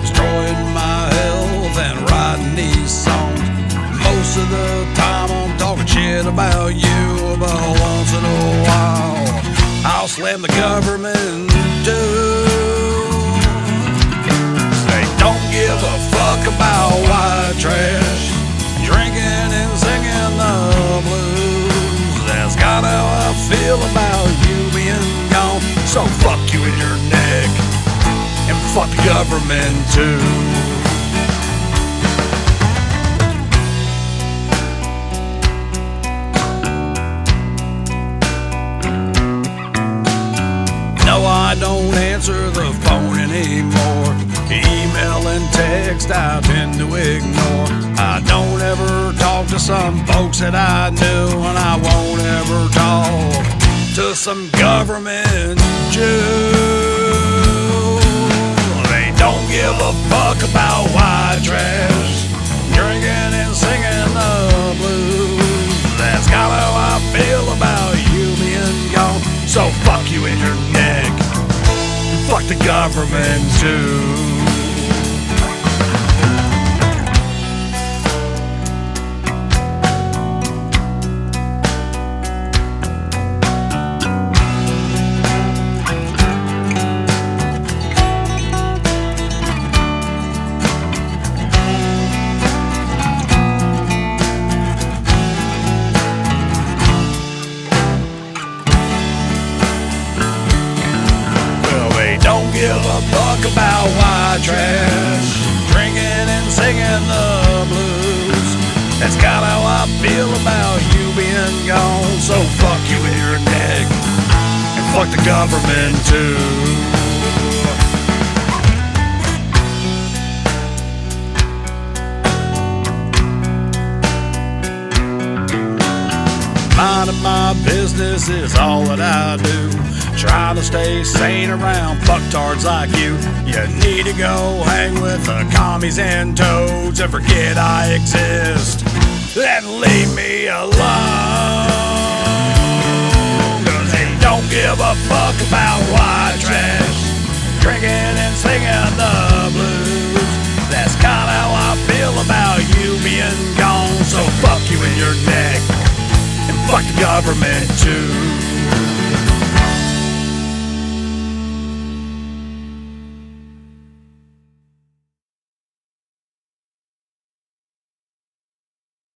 destroying my health and writing these songs. Most of the time I'm talking shit about you, but once in a while I'll slam the government too. They don't give a fuck about white trash, drinking and singing the blues. That's kinda how I feel about you being gone. So fuck you in your and fuck the government too. No, I don't answer the phone anymore. Email and text I tend to ignore. I don't ever talk to some folks that I knew, and I won't ever talk to some government Jew. Give a fuck about white trash, drinking and singing the blues. That's kinda how I feel about you being gone. So fuck you in your neck. Fuck the government too. A fuck about white trash, drinking and singing the blues. That's kinda how I feel about you being gone. So fuck you in your neck, and fuck the government too. My business is all that I do. Try to stay sane around fucktards like you. You need to go hang with the commies and toads and forget I exist. And leave me alone. Cause they don't give a fuck about white trash. Government too.